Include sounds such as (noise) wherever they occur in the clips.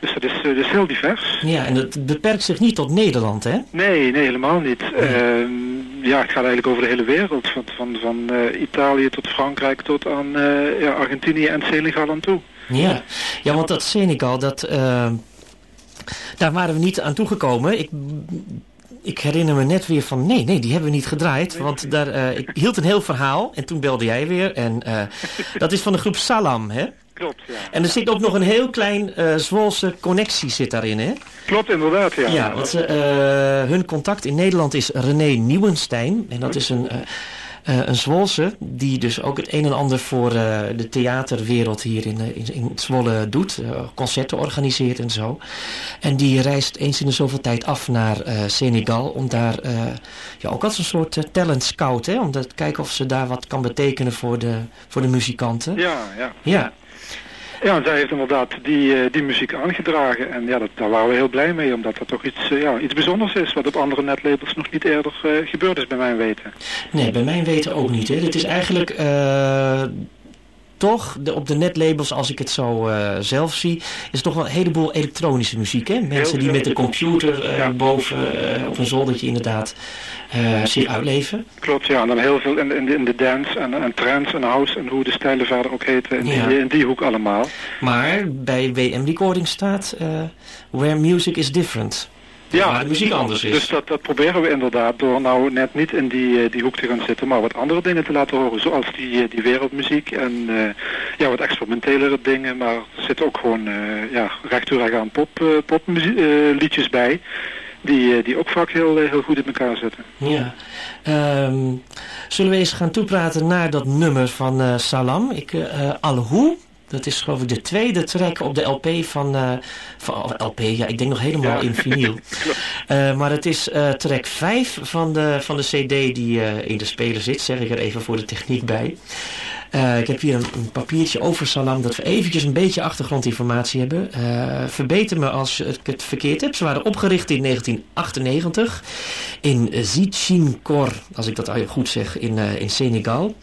Dus dat is, dat is heel divers. Ja, en het beperkt zich niet tot Nederland, hè? Nee, nee, helemaal niet. Ehm, ja, het gaat eigenlijk over de hele wereld. Van, van, van Italië tot Frankrijk tot aan ja, Argentinië en Senegal aan toe. Ja, ja want dat Senegal, dat, daar waren we niet aan toegekomen. Ik ik herinner me net weer van, nee, nee, die hebben we niet gedraaid. Want daar, uh, ik hield een heel verhaal en toen belde jij weer. En uh, (laughs) dat is van de groep Salam, hè? Klopt, ja. En er zit ook nog een heel klein uh, Zwolse connectie zit daarin, hè? Klopt, inderdaad, ja. Ja, want hun contact in Nederland is René Nieuwenstein. En dat is een uh, een Zwolse, die dus ook het een en ander voor uh, de theaterwereld hier in, in, in Zwolle doet. Uh, concerten organiseert en zo. En die reist eens in de zoveel tijd af naar Senegal om daar ja, ook als een soort talent scout, hè, om te kijken of ze daar wat kan betekenen voor de, voor de muzikanten. Ja, ja. Ja. Ja, zij heeft inderdaad die, uh, die muziek aangedragen. En ja, dat, daar waren we heel blij mee, omdat dat toch iets, uh, ja, iets bijzonders is... wat op andere netlabels nog niet eerder uh, gebeurd is, bij mijn weten. Nee, bij mijn weten ook niet. Het is eigenlijk toch, de, op de netlabels, als ik het zo uh, zelf zie, is toch wel een heleboel elektronische muziek. Hè? Mensen die met de computer ja. boven uh, op een zoldertje inderdaad zich uitleven. Klopt, ja. En dan heel veel in, in, de, in de dance en, en trance en house en hoe de stijlen verder ook heten. In, ja. die, in die hoek allemaal. Maar bij WM Recording staat Where Music is Different ja, de muziek anders is. Dus dat, dat proberen we inderdaad door nou net niet in die, die hoek te gaan zitten, maar wat andere dingen te laten horen. Zoals die, die wereldmuziek en uh, ja, wat experimentelere dingen. Maar er zitten ook gewoon uh, ja, recht toe recht aan pop, uh, popliedjes bij. Die, die ook vaak heel, heel goed in elkaar zitten. Ja. Um, zullen we eens gaan toepraten naar dat nummer van Salam? Ik, Alhoe. Dat is geloof ik de tweede track op de LP van, uh, van LP, ja, ik denk nog helemaal in vinyl. uh, (laughs) maar het is uh, track 5 van de, van de cd die in de speler zit, zeg ik er even voor de techniek bij. Uh, ik heb hier een, papiertje over Salam, dat we eventjes een beetje achtergrondinformatie hebben. Uh, verbeter me als ik het verkeerd heb. Ze waren opgericht in 1998 in Zichinkor, als ik dat goed zeg, in, uh, in Senegal.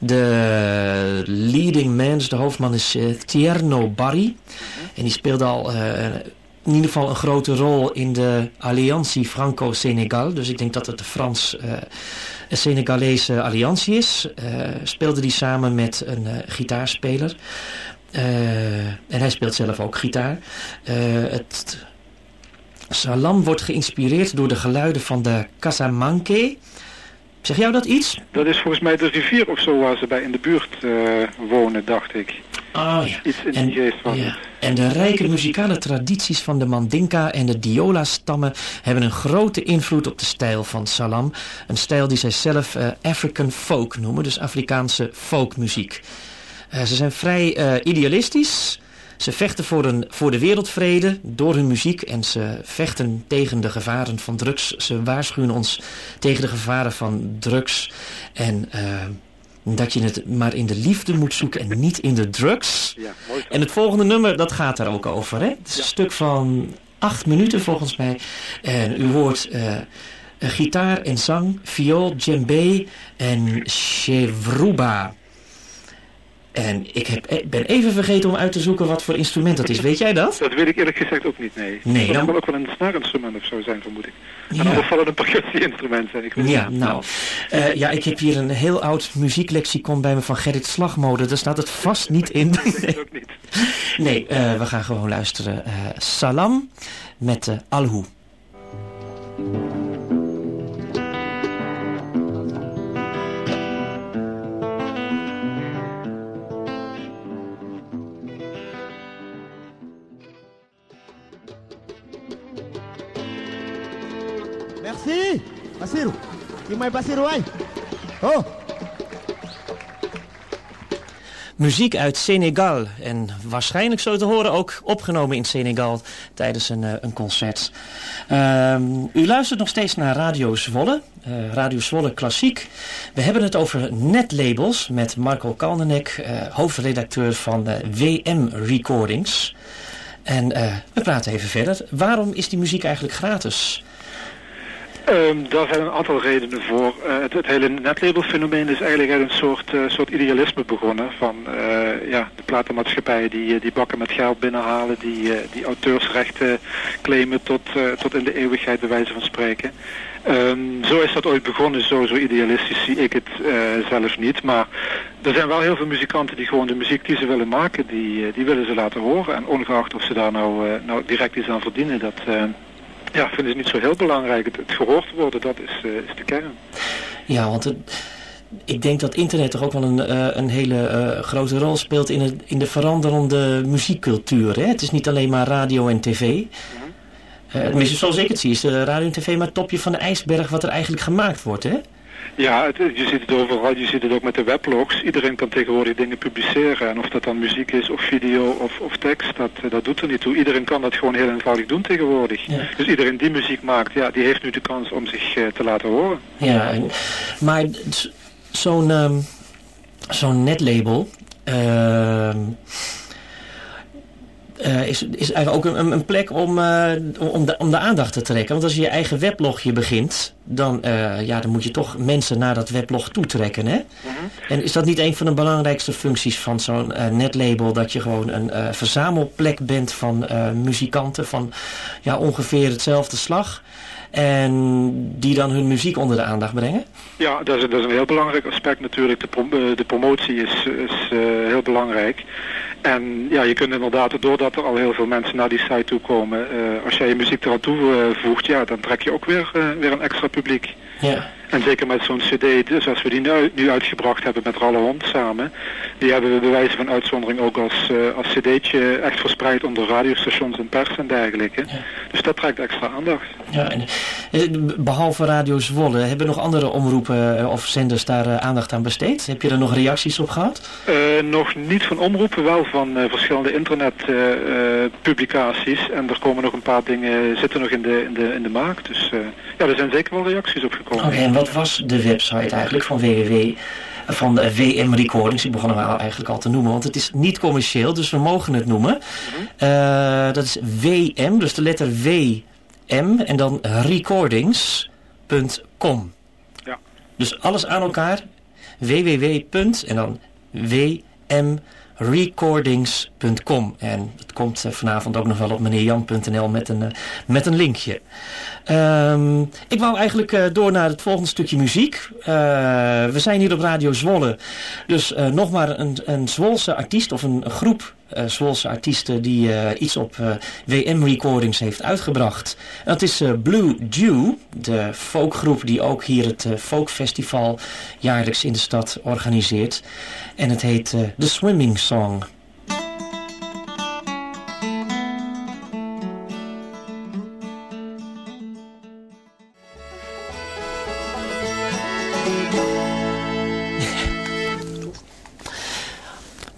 De leading man, dus de hoofdman is Tierno Barry. En die speelde al in ieder geval een grote rol in de Alliantie Franco-Senegal. Dus ik denk dat het de Frans... Senegalese alliantie is. Uh, speelde die samen met een uh, gitaarspeler. Uh, en hij speelt zelf ook gitaar. het Salam wordt geïnspireerd door de geluiden van de Casamanque. Zeg jou dat iets? Dat is volgens mij de rivier of zo waar ze bij in de buurt wonen, dacht ik. Oh ja. Iets in en, die geest van ja. En de rijke muzikale tradities van de Mandinka en de Diola-stammen hebben een grote invloed op de stijl van Salam. Een stijl die zij zelf uh, African folk noemen, dus Afrikaanse folkmuziek. Uh, ze zijn vrij idealistisch. Ze vechten voor, een, voor de wereldvrede door hun muziek en ze vechten tegen de gevaren van drugs. Ze waarschuwen ons tegen de gevaren van drugs en dat je het maar in de liefde moet zoeken en niet in de drugs. Ja, mooi en het volgende nummer, dat gaat daar ook over. Hè? Het is een stuk van acht minuten volgens mij. En u hoort uh, gitaar en zang, viool, djembe en chevruba. En ik heb, eh, ben even vergeten om uit te zoeken wat voor instrument dat is. Weet jij dat? Dat weet ik eerlijk gezegd ook niet, nee. Nee, dat kan ook wel een snaarinstrument of zo zijn, vermoed ik. En ja. een percussie-instrument zijn. Ik weet ja, nou. Uh, ja, ik heb hier een heel oud muzieklexicon bij me van Gerrit Slagmode. Daar staat het vast niet in. nee, ook niet. nee uh, we gaan gewoon luisteren. Uh, Salam met Alhu. Oh. Muziek uit Senegal en waarschijnlijk zo te horen ook opgenomen in Senegal tijdens een, uh, een concert. Um, u luistert nog steeds naar Radio Zwolle, uh, Radio Zwolle Klassiek. We hebben het over netlabels met Marco Kaldenek, uh, hoofdredacteur van WM Recordings. En we praten even verder. Waarom is die muziek eigenlijk gratis? Um, daar zijn een aantal redenen voor. Uh, het, het, hele netlabelfenomeen is eigenlijk uit een soort, uh, soort idealisme begonnen. Van uh, ja, de platenmaatschappijen die, die bakken met geld binnenhalen, die, die auteursrechten claimen tot, tot in de eeuwigheid bij wijze van spreken. Um, zo is dat ooit begonnen, zo, zo idealistisch zie ik het zelf niet. Maar er zijn wel heel veel muzikanten die gewoon de muziek die ze willen maken, die, die willen ze laten horen. En ongeacht of ze daar nou, nou direct iets aan verdienen, dat ja, vinden ze niet zo heel belangrijk. Het, het gehoord worden, dat is, uh, is de kern. Ja, want het, ik denk dat internet toch ook wel een, uh, een hele uh, grote rol speelt in, het, in de veranderende muziekcultuur. Hè? Het is niet alleen maar radio en tv. Mm -hmm. tenminste, zoals ik het zie, is de radio en tv maar het topje van de ijsberg wat er eigenlijk gemaakt wordt. Hè? Ja, het, je ziet het overal. Je ziet het ook met de weblogs. Iedereen kan tegenwoordig dingen publiceren. En of dat dan muziek is of video of, of tekst, dat, dat doet er niet toe. Iedereen kan dat gewoon heel eenvoudig doen tegenwoordig. Dus iedereen die muziek maakt, ja, die heeft nu de kans om zich uh, te laten horen. Ja, en, maar zo'n um, zo'n netlabel... Uh, uh, is, is eigenlijk ook een, een plek om, uh, om, de, om de aandacht te trekken. Want als je je eigen weblogje begint, dan, uh, ja, dan moet je toch mensen naar dat weblog toetrekken. Hè? Mm -hmm. En is dat niet een van de belangrijkste functies van zo'n netlabel? Dat je gewoon een verzamelplek bent van muzikanten van ja, ongeveer hetzelfde slag. En die dan hun muziek onder de aandacht brengen? Ja, dat is, dat is een heel belangrijk aspect natuurlijk. De, prom de promotie is, is heel belangrijk. En ja, je kunt inderdaad, doordat er al heel veel mensen naar die site toe komen, uh, als jij je muziek eraan toevoegt, ja, dan trek je ook weer, uh, weer een extra publiek. Ja. En zeker met zo'n cd, zoals we die nu, nu uitgebracht hebben met Ralle Hond samen, die hebben we bij wijze van uitzondering ook als, uh, als cd'tje echt verspreid onder radiostations en pers en dergelijke. Ja. Dus dat trekt extra aandacht. Ja, en, behalve Radio Zwolle, hebben nog andere omroepen of zenders daar aandacht aan besteed? Heb je er nog reacties op gehad? nog niet van omroepen, wel van verschillende internetpublicaties. en er komen nog een paar dingen, zitten nog in de, in de, in de maak. Dus ja, er zijn zeker wel reacties op gekomen. Wat was de website eigenlijk van WWW? Van de WM Recordings, ik begon hem eigenlijk al te noemen, want het is niet commercieel, dus we mogen het noemen. -hmm. uh, dat is WM, dus de letter WM en dan recordings.com. Ja. Dus alles aan elkaar, www. en dan WM recordings.com. En komt vanavond ook nog wel op meneerjan.nl met een, met een linkje. Um, ik wou eigenlijk uh, door naar het volgende stukje muziek. Uh, we zijn hier op Radio Zwolle. Dus uh, nog maar een, een Zwolse artiest of een, groep Zwolse artiesten die iets op WM Recordings heeft uitgebracht. Dat is Blue Dew, de folkgroep die ook hier het folkfestival jaarlijks in de stad organiseert. En het heet The Swimming Song.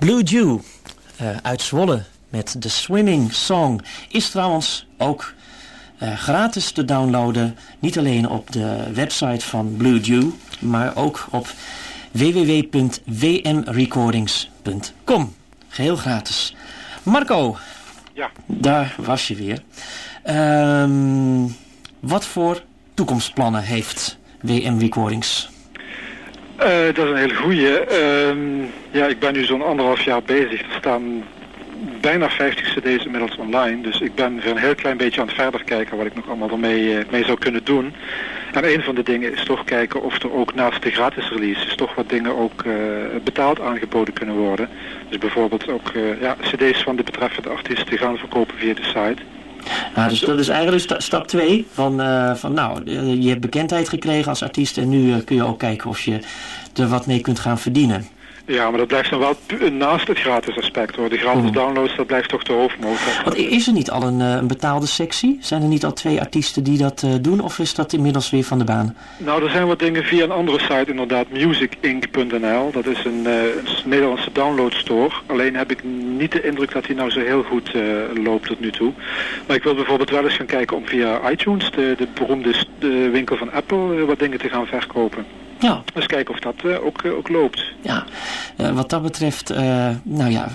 Blue Dew uh, uit Zwolle met de Swimming Song is trouwens ook uh, gratis te downloaden. Niet alleen op de website van Blue Dew, maar ook op www.wmrecordings.com. Geheel gratis. Marco, ja. daar was je weer. Um, wat voor toekomstplannen heeft WM Recordings? Uh, dat is een hele goeie. Uh, ja, ik ben nu zo'n anderhalf jaar bezig. Er staan bijna 50 cd's inmiddels online. Dus ik ben weer een heel klein beetje aan het verder kijken wat ik nog allemaal ermee uh, mee zou kunnen doen. En een van de dingen is toch kijken of er ook naast de gratis releases toch wat dingen ook uh, betaald aangeboden kunnen worden. Dus bijvoorbeeld ook ja, cd's van de betreffende artiesten gaan verkopen via de site. Nou, dus dat is eigenlijk stap 2 van, uh, van nou, je hebt bekendheid gekregen als artiest en nu uh, kun je ook kijken of je er wat mee kunt gaan verdienen. Ja, maar dat blijft dan wel naast het gratis aspect hoor. De gratis oh. downloads, dat blijft toch de hoofdmotor. Want is er niet al een, een, betaalde sectie? Zijn er niet al twee artiesten die dat uh, doen of is dat inmiddels weer van de baan? Nou, er zijn wat dingen via een andere site inderdaad, musicinc.nl. Dat is een, uh, Nederlandse downloadstore. Alleen heb ik niet de indruk dat die nou zo heel goed uh, loopt tot nu toe. Maar ik wil bijvoorbeeld wel eens gaan kijken om via iTunes, de, de beroemde de winkel van Apple, wat dingen te gaan verkopen. Ja. Dus kijken of dat uh, ook, uh, ook loopt. Ja, wat dat betreft, nou ja,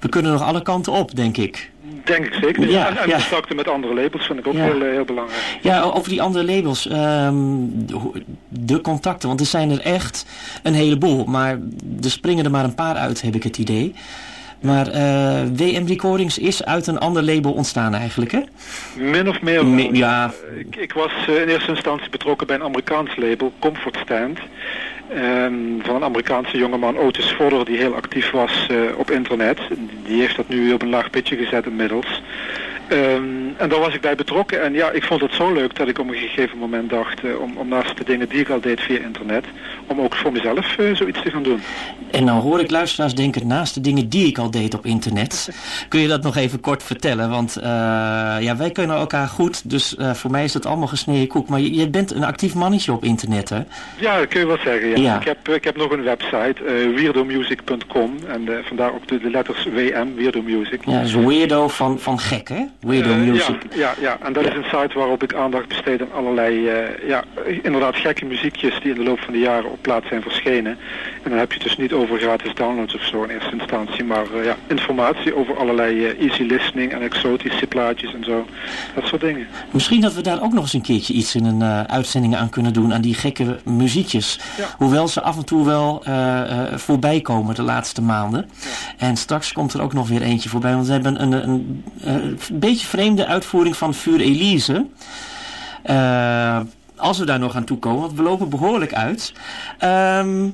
we kunnen nog alle kanten op, denk ik. Denk ik zeker. Ja, en en ja. contacten met andere labels vind ik ook Ja. heel, eh, heel belangrijk. Ja, over die andere labels. ehm, de- de contacten, want er zijn er echt een heleboel. Maar er springen er maar een paar uit, heb ik het idee. Maar eh, WM Recordings is uit een ander label ontstaan eigenlijk, hè? Min of meer. ja. Ik, ik was eh, in eerste instantie betrokken bij een Amerikaans label, Comfort Stand. Ehm, van een Amerikaanse jongeman, Otis Vodder, die heel actief was eh, op internet. Die heeft dat nu op een laag pitje gezet inmiddels. Ehm, en daar was ik bij betrokken. En ja, ik vond het zo leuk dat ik op een gegeven moment dacht, eh, om, om naast de dingen die ik al deed via internet, om ook voor mezelf eh, zoiets te gaan doen. En nou hoor ik luisteraars denken, naast de dingen die ik al deed op internet, kun je dat nog even kort vertellen? Want eh, ja, wij kunnen elkaar goed, dus voor mij is het allemaal gesneden koek. Maar je, je bent een actief mannetje op internet, hè? Ja, dat kun je wel zeggen. Ja. Ja. Ik, heb, ik heb nog een website, weirdomusic.com. En vandaar ook de, de letters WM, Weirdo Music. Ja, dat is weirdo van, van gek, hè? Weirdo Eh, music. Ja, ja, ja, en dat is een site waarop ik aandacht besteed aan allerlei, eh, ja, inderdaad gekke muziekjes die in de loop van de jaren op plaats zijn verschenen. En dan heb je het dus niet over gratis downloads of zo in eerste instantie, maar eh, ja, informatie over allerlei easy listening en exotische plaatjes en zo. Dat soort dingen. Misschien dat we daar ook nog eens een keertje iets in een uitzending aan kunnen doen, aan die gekke muziekjes. Ja. Hoewel ze af en toe wel eh, voorbij komen de laatste maanden. En straks komt er ook nog weer eentje voorbij, want we hebben een, een, een, vreemde uitvoering van Vuur Elise. Eh, als we daar nog aan toe komen, want we lopen behoorlijk uit. Ehm,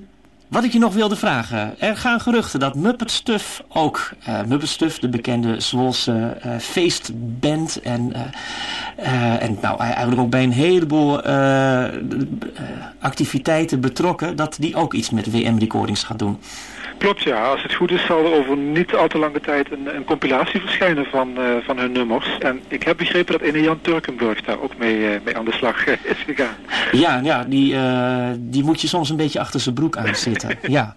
wat ik je nog wilde vragen. Er gaan geruchten dat Muppet Stuff ook... eh Muppet Stuff, de bekende Zwolse eh, feestband... En, en nou, eigenlijk ook bij een heleboel activiteiten betrokken... dat die ook iets met WM Recordings gaat doen. Klopt ja, als het goed is zal er over niet al te lange tijd een, een compilatie verschijnen van, eh, van hun nummers. En ik heb begrepen dat ene Jan Turkenburg daar ook mee, eh, mee aan de slag eh, is gegaan. Ja, ja die, die moet je soms een beetje achter zijn broek aanzitten. (laughs) ja,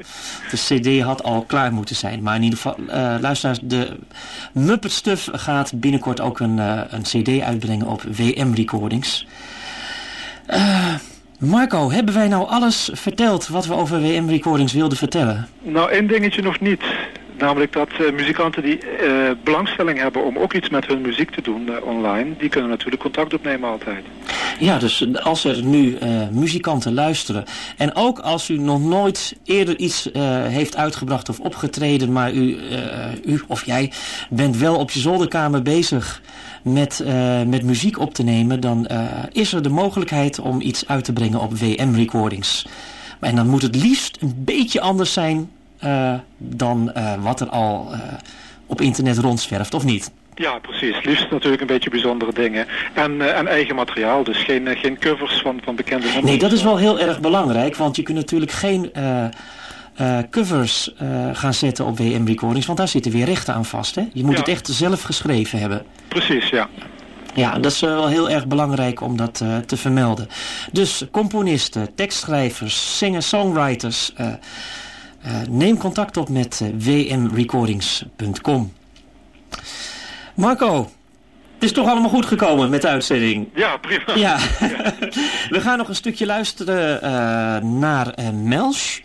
de cd had al klaar moeten zijn. Maar in ieder geval, luisteraars, de Muppet Stuff gaat binnenkort ook een, een cd uitbrengen op WM Recordings. Eh, Marco, hebben wij nou alles verteld wat we over WM Recordings wilden vertellen? Nou, één dingetje nog niet. Namelijk dat eh, muzikanten die eh, belangstelling hebben om ook iets met hun muziek te doen eh, online, die kunnen natuurlijk contact opnemen altijd. Ja, dus als er nu muzikanten luisteren en ook als u nog nooit eerder iets heeft uitgebracht of opgetreden, maar u, u of jij bent wel op je zolderkamer bezig met, met muziek op te nemen, dan is er de mogelijkheid om iets uit te brengen op WM Recordings. En dan moet het liefst een beetje anders zijn eh, dan eh, wat er al eh, op internet rondzwerft, of niet? Ja, precies. Liefst natuurlijk een beetje bijzondere dingen. En, en eigen materiaal, dus geen, geen covers van, van bekende nummers. Nee, dat is wel heel erg belangrijk, want je kunt natuurlijk geen covers gaan zetten op WM Recordings, want daar zitten weer rechten aan vast. Hè? Je moet Ja. het echt zelf geschreven hebben. Precies, ja. Ja, dat is wel heel erg belangrijk om dat te vermelden. Dus componisten, tekstschrijvers, singer-songwriters, eh, eh, neem contact op met eh, wmrecordings.com. Marco, het is toch allemaal goed gekomen met de uitzending? Ja, prima. Ja, (laughs) we gaan nog een stukje luisteren eh, naar eh, Melch.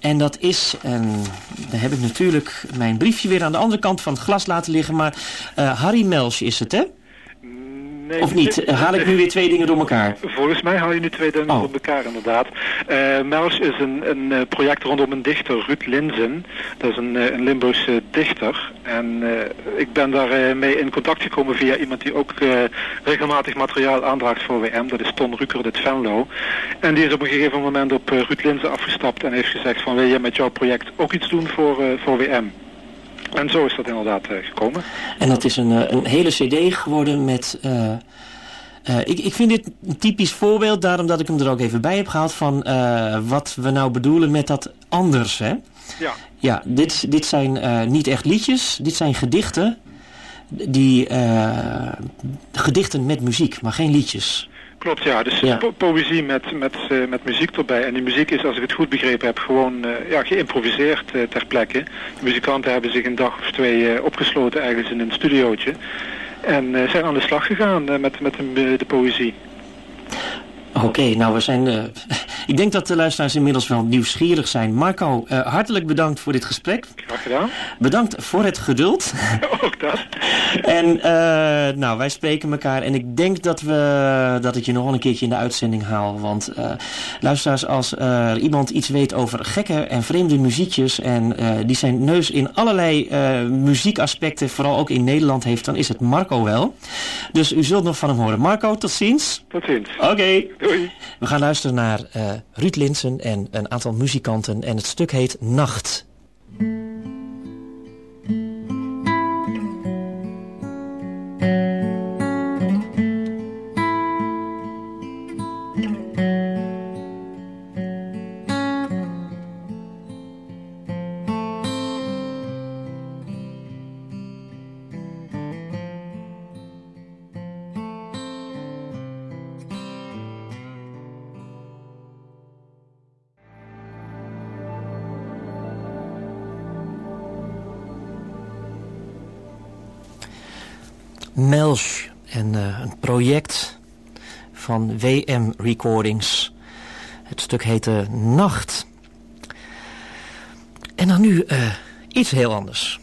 En dat is, en dan heb ik natuurlijk mijn briefje weer aan de andere kant van het glas laten liggen. Maar eh, Harry Melch is het, hè? Nee, Of niet? (laughs) Haal ik nu weer twee dingen door elkaar? Volgens mij haal je nu twee dingen Oh. door elkaar inderdaad. Eh Melch is een, een eh, project rondom een dichter, Ruud Linzen. Dat is een, eh, een Limburgse dichter. En ik ben daar eh, mee in contact gekomen via iemand die ook regelmatig materiaal aandraagt voor WM. Dat is Ton Rucker uit Venlo. En die is op een gegeven moment op Ruud Linzen afgestapt en heeft gezegd van wil je met jouw project ook iets doen voor, voor WM? En zo is dat inderdaad eh, gekomen. En dat is een, eh, een hele cd geworden met... eh, ik, ik vind dit een typisch voorbeeld, daarom dat ik hem er ook even bij heb gehaald... van wat we nou bedoelen met dat anders, hè? Ja. Ja, dit, dit zijn niet echt liedjes, dit zijn gedichten. Die gedichten met muziek, maar geen liedjes. Klopt, ja. Dus Ja. po- poëzie met, met, eh, met muziek erbij. En die muziek is, als ik het goed begrepen heb, gewoon eh, ja, geïmproviseerd eh, ter plekke. De muzikanten hebben zich een dag of twee opgesloten ergens in een studiootje. En zijn aan de slag gegaan met, met de, de poëzie. Oké, nou we zijn... eh, Ik denk dat de luisteraars inmiddels wel nieuwsgierig zijn. Marco, uh, hartelijk bedankt voor dit gesprek. Graag gedaan. Bedankt voor het geduld. (laughs) Ook dat. en uh, nou, wij spreken elkaar en ik denk dat, we, dat ik je nog wel een keertje in de uitzending haal. Want uh, luisteraars, als iemand iets weet over gekke en vreemde muziekjes... en die zijn neus in allerlei muziekaspecten, vooral ook in Nederland heeft... dan is het Marco wel. Dus u zult nog van hem horen. Marco, tot ziens. Tot ziens. Oké. Okay. Doei. We gaan luisteren naar uh, Ruud Linsen en een aantal muzikanten. En het stuk heet Nacht. Melch en uh, een project van WM Recordings. Het stuk heette Nacht. En dan nu uh, iets heel anders.